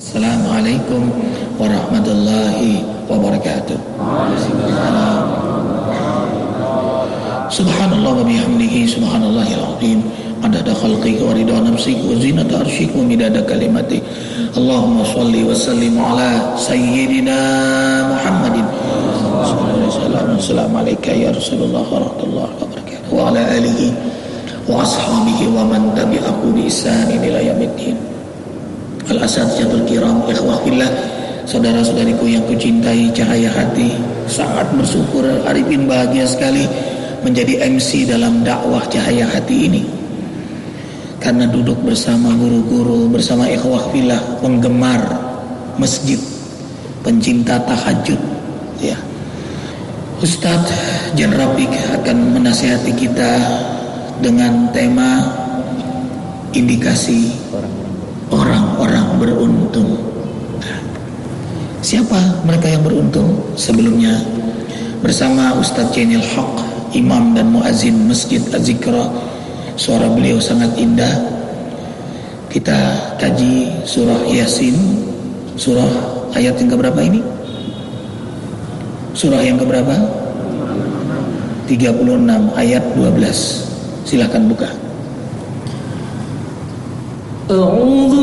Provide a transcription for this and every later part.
Assalamualaikum warahmatullahi wabarakatuh. Subhanallah wa bihamdihi subhanallahil azim. Adada khalqihi wa ridha nafsihi wa zinata arsyihi wa midada kalimati. Allahumma salli wa sallim ala sayyidina Muhammadin. Assalamu alaikum ya Rasulullah wa rahmatullahi wa barakatuh wa ala alihi wa ashabihi wa man tabi'ahu bi ihsanin ila yaumiddin Al-Asatidatul Kiram Ikhwah Billah Saudara-saudariku yang kucintai cahaya hati Sangat bersyukur Arifin bahagia sekali Menjadi MC dalam dakwah cahaya hati ini. Karena duduk bersama guru-guru Bersama ikhwah Penggemar masjid Pencinta tahajud Ya. Ustadz Jan Rapik akan menasihati kita Dengan tema Indikasi orang-orang beruntung. Siapa mereka yang beruntung? Sebelumnya bersama Ustadz Jainil Haq, imam dan muazin Masjid Az-Zikra. Suara beliau sangat indah. Kita kaji surah Yasin, surah ayat yang keberapa ini? Surah yang keberapa? 36 ayat 12. Silahkan buka. أعوذ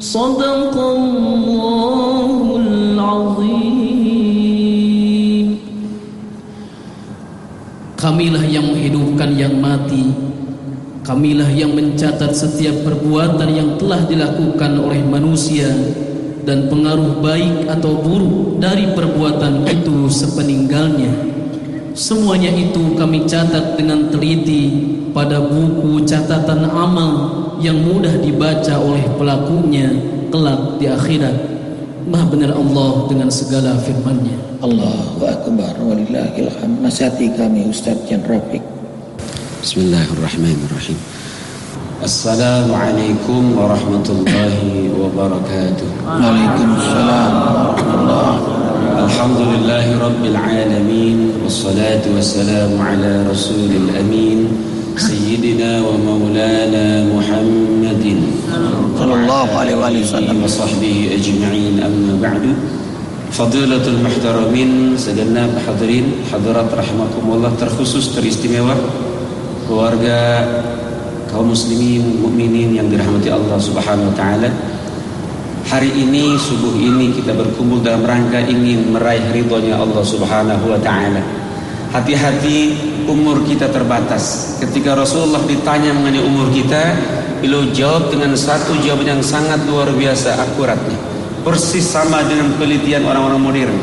صدق الله العظيم Kamilah yang menghidupkan yang mati Kamilah yang mencatat setiap perbuatan yang telah dilakukan oleh manusia Dan pengaruh baik atau buruk dari perbuatan itu sepeninggalnya Semuanya itu kami catat dengan teliti pada buku catatan amal yang mudah dibaca oleh pelakunya kelak di akhirat Maha benar Allah dengan segala firman-Nya. Allahu akbar walillahil hamd. Nasihati kami Ustaz Jan Rafiq. Bismillahirrahmanirrahim. Assalamualaikum warahmatullahi wabarakatuh. Waalaikumsalam warahmatullahi wabarakatuh. Alhamdulillahi rabbil alamin wassalatu wassalamu ala rasulil amin. سيدنا ومولانا محمد sallallahu alaihi wasallam. وصحبه أجمعين أما بعد فضيلة المحترمين segenap hadirin hadirat rahimakumullah terkhusus teristimewa keluarga kaum muslimin mukminin yang dirahmati Allah Subhanahu wa taala Hari ini, subuh ini kita berkumpul dalam rangka ingin meraih ridhonya Allah subhanahu wa ta'ala Hati-hati umur kita terbatas. Ketika Rasulullah ditanya mengenai umur kita Beliau jawab dengan satu jawaban yang sangat luar biasa akuratnya. Persis sama dengan penelitian orang-orang modern.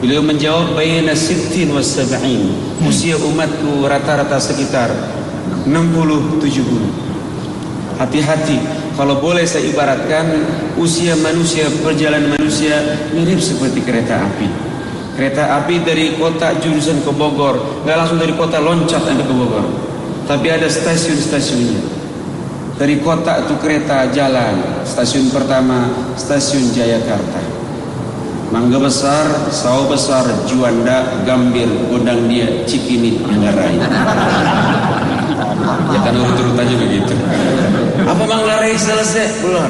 Beliau menjawab Bayna sittin wa sab'in. Usia umatku rata-rata sekitar 60-70 Hati-hati Kalau boleh saya ibaratkan Usia manusia, perjalanan manusia Mirip seperti kereta api Kereta api dari kota jurusan ke Bogor. Gak langsung dari kota loncat anda ke Bogor. Tapi ada stasiun-stasiunnya. Dari kota itu kereta jalan. Stasiun pertama Stasiun Jayakarta. Mangga Besar, Sawo Besar, Juanda, Gambir, Gondang Dia, Cikini, Manggarai Ya kan urut-urutannya begitu. Apa Manggarai selesai? Belum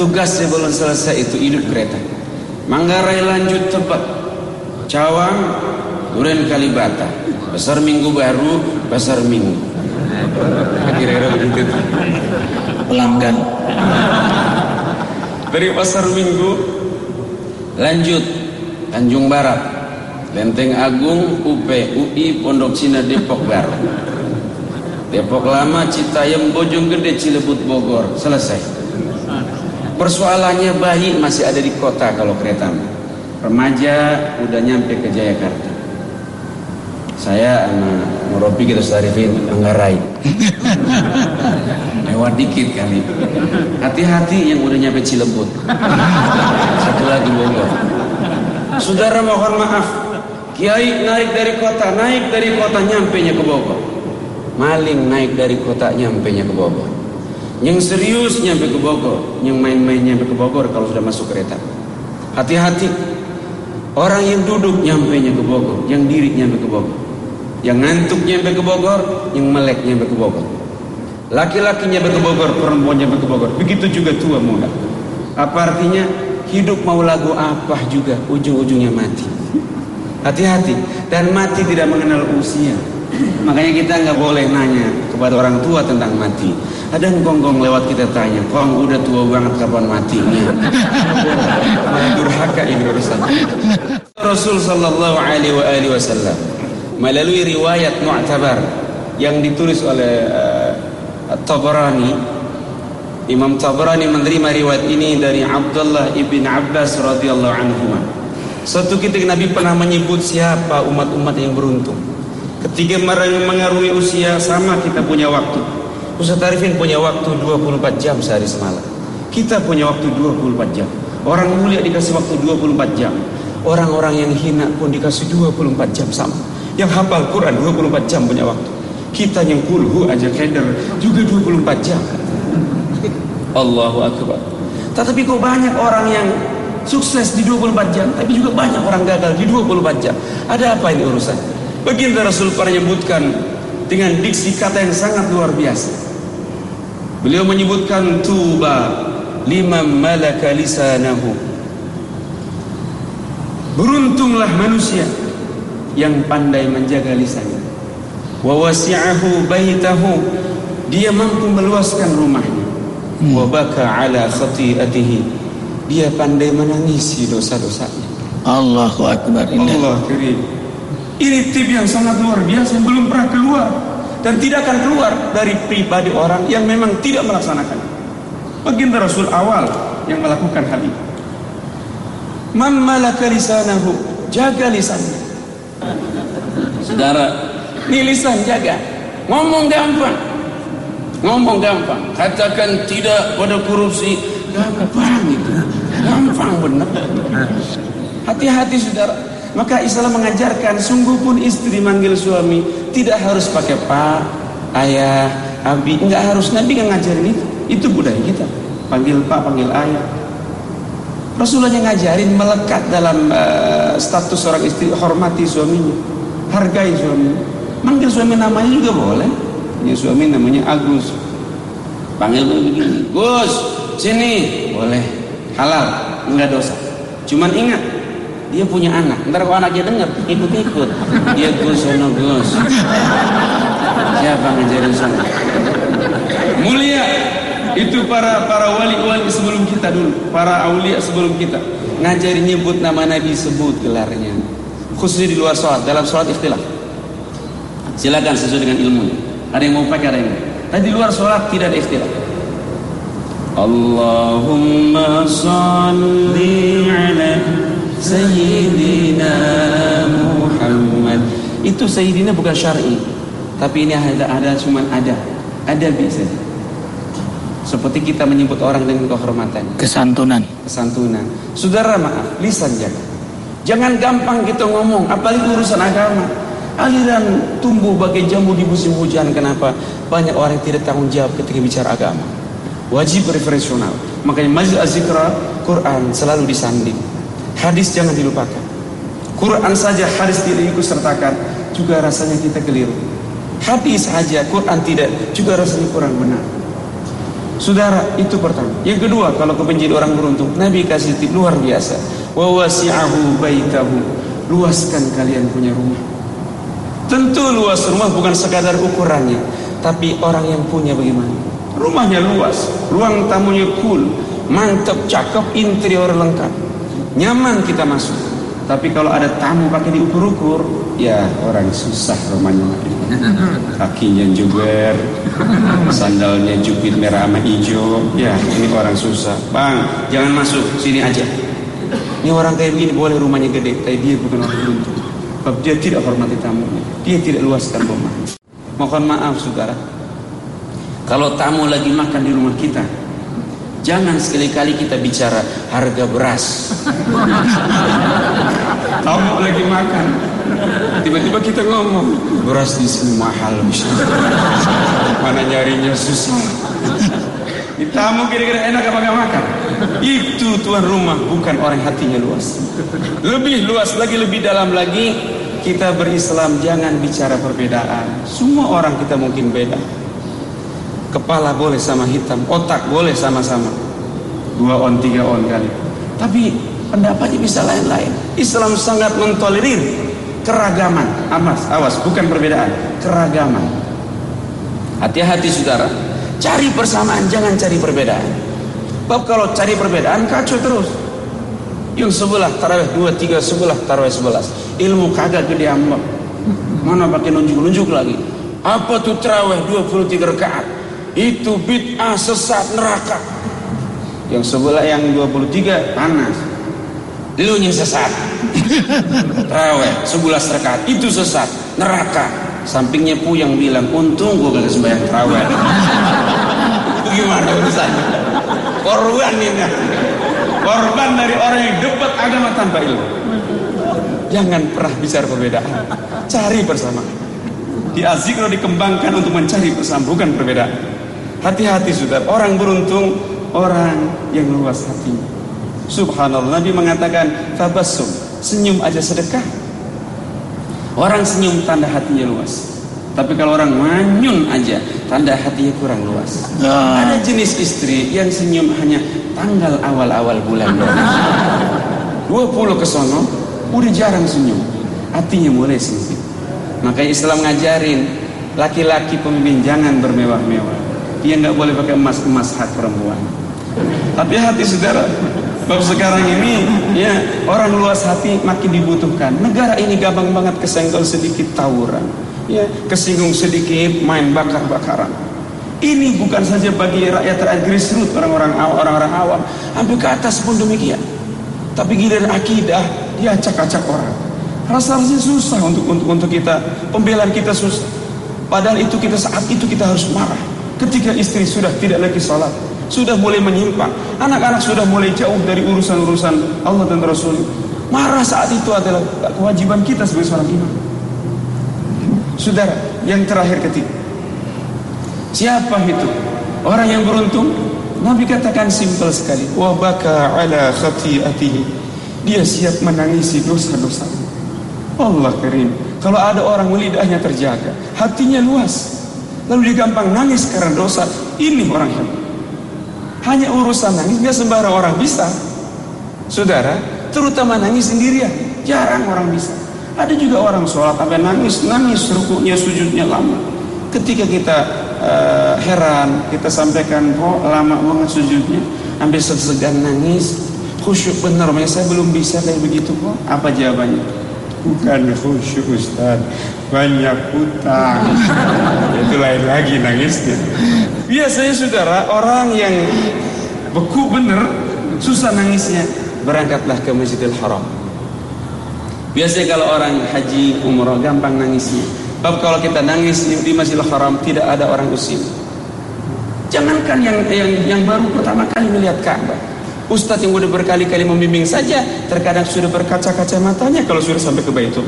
Tugasnya belum selesai itu hidup kereta. Manggarai lanjut tepat Cawang Duren Kalibata. Besar Minggu Baru Pasar Minggu. Kira-kira begitu Pelanggan. Dari Pasar Minggu Lanjut. Tanjung Barat. Lenteng Agung UP UI Pondok Cina Depok Baru Depok Lama Citayam Bojonggede Cilebut Bogor. Selesai. Persoalannya bayi masih ada di kota kalau kereta. Remaja udah nyampe ke Jayakarta. Saya sama Murobi kita Sarifin Anggarai. Lewat dikit kali. Hati-hati yang udah nyampe Cilebut. Satu lagi Bogor. Saudara mohon maaf. Kiai naik dari kota, naik dari kota nyampe nya ke Bogor. Maling naik dari kota nyampe nya ke Bogor. Yang serius nyampe ke Bogor, yang main-main nyampe ke Bogor kalau sudah masuk kereta. Hati-hati. Orang yang duduk nyampe nya ke Bogor, yang diri nyampe ke Bogor. Yang ngantuk nyampe ke Bogor, yang melek nyampe ke Bogor. Laki-laki nyampe ke Bogor, perempuan nyampe ke Bogor. Begitu juga tua muda. Apa artinya? Hidup mau lagu apa juga, ujung-ujungnya mati. Hati-hati. Dan mati tidak mengenal usia. Makanya kita nggak boleh nanya kepada orang tua tentang mati. Ada gonggong lewat kita tanya, kong udah tua banget kapan matinya? Malah durhaka ini urusan. Rasul Sallallahu Alaihi Wasallam melalui riwayat mu'tabar yang ditulis oleh uh, Tabarani Imam Tabarani menerima riwayat ini dari Abdullah ibn Abbas radhiyallahu anhu. Suatu ketika Nabi pernah menyebut siapa umat-umat yang beruntung. Ketika mereka mengarungi usia sama kita punya waktu. Ustaz Arifin punya waktu 24 jam sehari semalam. Kita punya waktu 24 jam. Orang mulia dikasih waktu 24 jam. Orang-orang yang hina pun dikasih 24 jam sama. Yang hafal Quran 24 jam punya waktu. Kita yang kulhu aja keder juga 24 jam. Allahu Akbar. Tetapi kok banyak orang yang sukses di 24 jam, tapi juga banyak orang gagal di 24 jam. Ada apa ini urusan? Baginda Rasul menyebutkan dengan diksi kata yang sangat luar biasa. Beliau menyebutkan tuba lima malaka lisanahu. Beruntunglah manusia yang pandai menjaga lisannya. Wa wasi'ahu baitahu. Dia mampu meluaskan rumahnya. Wa baka ala khati'atihi. Dia pandai menangisi dosa-dosanya. Allahu Akbar. Allah karim. Ini tip yang sangat luar biasa yang belum pernah keluar dan tidak akan keluar dari pribadi orang yang memang tidak melaksanakan. Baginda Rasul awal yang melakukan hal itu. Man malaka lisanahu, jaga lisannya. Saudara, ini lisan jaga. Ngomong gampang. Ngomong gampang. Katakan tidak pada korupsi. Gampang itu. Gampang benar. Hati-hati saudara. Maka Islam mengajarkan sungguh pun istri manggil suami tidak harus pakai pak, ayah, abi, enggak harus Nabi yang ngajarin itu. Itu budaya kita. Panggil pak, panggil ayah. Rasulullah yang ngajarin melekat dalam uh, status seorang istri hormati suaminya, hargai suaminya. Manggil suami namanya juga boleh. Ini suami namanya Agus. Panggil begini, Gus, sini, boleh, halal, enggak dosa. Cuman ingat, dia punya anak. Ntar kalau anaknya dengar, ikut-ikut. Dia Gus, sono Gus. Siapa ngajarin sana? Mulia itu para para wali-wali sebelum kita dulu, para aulia sebelum kita. Ngajari nyebut nama Nabi sebut gelarnya. Khususnya di luar sholat, dalam sholat ikhtilaf. Silakan sesuai dengan ilmunya. Ada yang mau pakai, ada yang enggak. Tapi di luar sholat tidak ada ikhtilaf. Allahumma salli ala Sayyidina Muhammad. Itu Sayyidina bukan syar'i Tapi ini ada, ada cuman ada. Ada bisa. Seperti kita menyebut orang dengan kehormatan. Kesantunan. Kesantunan. Saudara maaf, lisan jaga. Jangan gampang kita ngomong Apalagi urusan agama. Aliran tumbuh bagai jambu di musim hujan Kenapa? Banyak orang yang tidak tanggung jawab ketika bicara agama. Wajib referensional. Makanya Majlis Az-Zikra Quran selalu disanding Hadis jangan dilupakan. Quran saja hadis tidak ikut sertakan juga rasanya kita keliru. Hadis saja Quran tidak juga rasanya kurang benar. Saudara, itu pertama. Yang kedua, kalau kebencian orang beruntung, Nabi kasih tip luar biasa. Wa wasi'ahu baitahu. Luaskan kalian punya rumah. Tentu luas rumah bukan sekadar ukurannya, tapi orang yang punya bagaimana? Rumahnya luas, ruang tamunya cool, mantap, cakep, interior lengkap. Nyaman kita masuk. Tapi kalau ada tamu pakai diukur-ukur, ya orang susah rumahnya. Kakinya juber, sandalnya jubir merah sama hijau. Ya, ini orang susah. Bang, jangan masuk, sini aja. Ini orang kayak gini boleh rumahnya gede, tapi dia bukan orang beruntung. Sebab dia tidak hormati tamunya. Dia tidak luaskan rumah. Mohon maaf saudara. Kalau tamu lagi makan di rumah kita, Jangan sekali-kali kita bicara harga beras. Tamu lagi makan. Tiba-tiba kita ngomong beras di sini mahal. Mana nyarinya susah. Di tamu kira-kira enak apa gak makan? Itu tuan rumah bukan orang hatinya luas. Lebih luas lagi, lebih dalam lagi. Kita berislam jangan bicara perbedaan. Semua orang kita mungkin beda. Kepala boleh sama hitam, otak boleh sama-sama. Dua on, tiga on kali. Tapi pendapatnya bisa lain-lain. Islam sangat mentolerir keragaman. Amas, awas, bukan perbedaan, keragaman. Hati-hati saudara, cari persamaan, jangan cari perbedaan. Bab kalau cari perbedaan kacau terus. Yang sebelah tarawih dua tiga sebelah tarawih sebelas. Ilmu kagak gede amat. Mana pakai nunjuk-nunjuk lagi. Apa tuh tarawih 23 rakaat? Itu bid'ah sesat neraka. Yang sebelah yang 23 panas. Lu sesat. Raweh sebelas rakaat itu sesat neraka. Sampingnya pu yang bilang untung gua gak sembahyang terawih. Itu gimana urusannya? Korban ini. Korban dari orang yang debat agama tanpa ilmu. Jangan pernah bicara perbedaan. Cari bersama. Di azikro dikembangkan untuk mencari persamaan bukan perbedaan Hati-hati sudah orang beruntung orang yang luas hatinya. Subhanallah Nabi mengatakan tabassum, senyum aja sedekah. Orang senyum tanda hatinya luas. Tapi kalau orang manyun aja tanda hatinya kurang luas. Nah. Ada jenis istri yang senyum hanya tanggal awal-awal bulan Dua puluh ke sono udah jarang senyum. Hatinya mulai sempit. Makanya Islam ngajarin laki-laki pemimpin jangan bermewah-mewah dia nggak boleh pakai emas-emas hak perempuan. Tapi hati saudara, bab sekarang ini ya orang luas hati makin dibutuhkan. Negara ini gampang banget kesenggol sedikit tawuran, ya kesinggung sedikit main bakar-bakaran. Ini bukan saja bagi rakyat rakyat grassroots orang-orang orang-orang awam, sampai ke atas pun demikian. Tapi giliran akidah dia acak-acak orang. Rasa-rasanya susah untuk untuk untuk kita pembelaan kita susah. Padahal itu kita saat itu kita harus marah. Ketika istri sudah tidak lagi sholat, sudah mulai menyimpang, anak-anak sudah mulai jauh dari urusan-urusan Allah dan Rasul. Marah saat itu adalah kewajiban kita sebagai seorang imam. Saudara, yang terakhir ketika Siapa itu? Orang yang beruntung? Nabi katakan simpel sekali. Wa baka ala khati'atihi. Dia siap menangisi dosa-dosa. Allah karim. Kalau ada orang lidahnya terjaga, hatinya luas, Lalu dia gampang nangis karena dosa. Ini orang hebat. Hanya urusan nangis dia sembarang orang bisa. Saudara, terutama nangis sendirian. Jarang orang bisa. Ada juga orang sholat sampai nangis, nangis rukuknya, sujudnya lama. Ketika kita uh, heran, kita sampaikan kok lama banget sujudnya, ambil segan nangis, khusyuk benar, saya belum bisa kayak begitu kok. Apa jawabannya? Bukan khusyuk Ustaz. Banyak utang Itu lain lagi nangisnya Biasanya saudara Orang yang beku bener Susah nangisnya Berangkatlah ke Masjidil Haram. Biasanya kalau orang haji umrah Gampang nangisnya Sebab kalau kita nangis di Masjidil Haram Tidak ada orang usil Jangankan yang, yang, yang baru pertama kali melihat Ka'bah Ustadz yang udah berkali-kali membimbing saja terkadang sudah berkaca-kaca matanya kalau sudah sampai ke Baitul.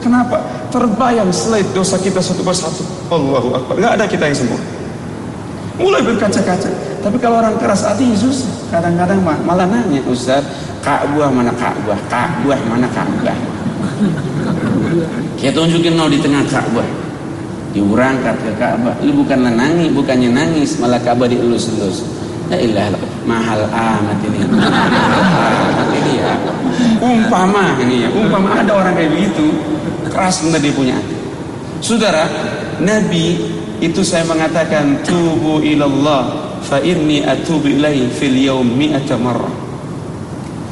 Kenapa? Terbayang slide dosa kita satu persatu. Allahu Akbar. Gak ada kita yang sembuh. Mulai berkaca-kaca. Tapi kalau orang keras hati susah. Kadang-kadang malah nanya Ustaz, Ka'bah mana Ka'bah? Ka'bah mana Ka'bah? Kita tunjukin nol di tengah Ka'bah. Diberangkat ke Ka'bah. Lu bukanlah nangis, bukannya nangis, malah Ka'bah dielus-elus. La ilaha mahal amat ini. ini ya. Umpama ini ya, umpama ada orang kayak begitu, keras benar dia punya. Saudara, Nabi itu saya mengatakan tubu ilallah fa inni atubu ilaihi fil yaum mi'ata marrah.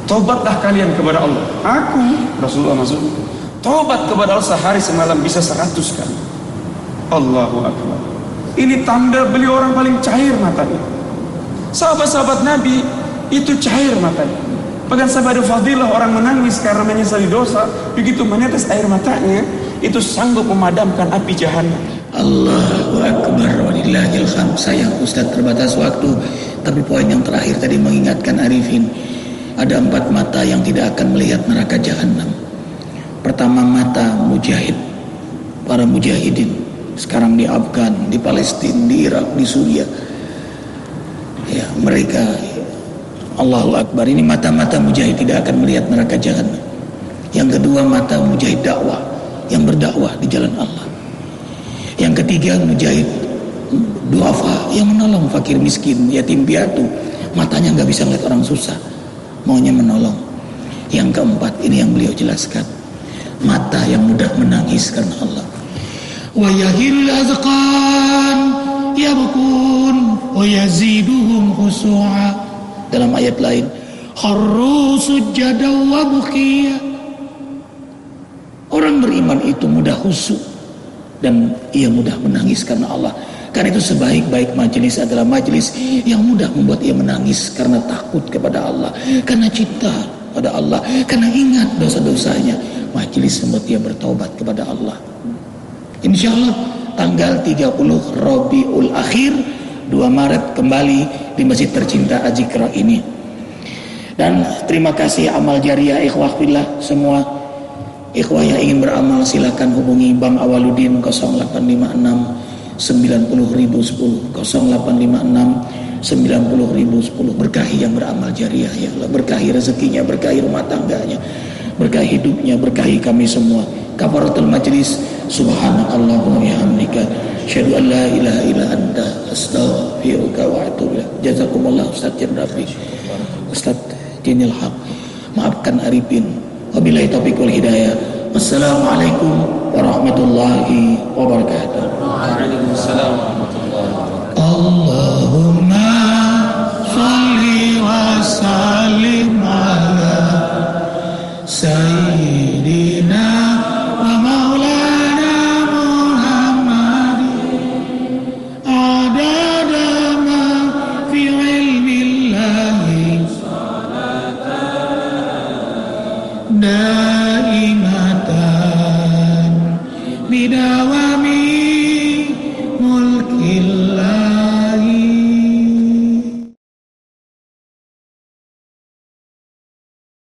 Tobatlah kalian kepada Allah. Aku, Rasulullah masuk. Tobat kepada Allah sehari semalam bisa seratus kali. Allahu Akbar. Ini tanda beliau orang paling cair matanya. Sahabat-sahabat Nabi itu cair matanya. Bahkan ada fadilah orang menangis karena menyesali dosa. Begitu menetes air matanya, itu sanggup memadamkan api jahanam. Allahu Akbar walillahil hamd. Sayang Ustaz terbatas waktu, tapi poin yang terakhir tadi mengingatkan Arifin ada empat mata yang tidak akan melihat neraka jahanam. Pertama mata mujahid, para mujahidin. Sekarang di Afgan, di Palestina, di Irak, di Suria. Mereka Allahu Akbar ini mata-mata mujahid tidak akan melihat neraka jahanam. Yang kedua mata mujahid dakwah yang berdakwah di jalan Allah. Yang ketiga mujahid duafa yang menolong fakir miskin, yatim piatu. Matanya nggak bisa ngeliat orang susah maunya menolong. Yang keempat ini yang beliau jelaskan. Mata yang mudah menangis karena Allah. Wa yahil azqan yabkun wa yaziduhum khusu'a. Dalam ayat lain, kharru sujada wa bukiya. Orang beriman itu mudah khusyuk dan ia mudah menangis karena Allah. Karena itu sebaik-baik majelis adalah majelis yang mudah membuat ia menangis karena takut kepada Allah, karena cinta pada Allah, karena ingat dosa-dosanya. Majelis membuat ia bertobat kepada Allah. Insya Allah tanggal 30 Rabiul Akhir 2 Maret kembali di masjid tercinta Azikra ini. Dan terima kasih amal jariah ikhwah fillah semua. Ikhwah yang ingin beramal silakan hubungi Bang Awaludin 0856 90 ribu 10 0856 90 ribu 10 berkahi yang beramal jariah ya Allah. Berkahi rezekinya berkahi rumah tangganya berkahi hidupnya berkahi kami semua. Kafaratul majlis subhanakallah wa bihamdika syahadu an la ilaha illa anta astaghfiruka wa atubu jazakumullah Ustaz Jendrafi Ustaz Jinil Haq. Maafkan Arifin wabillahi taufiq wal hidayah. Wassalamualaikum warahmatullahi wabarakatuh. Waalaikumsalam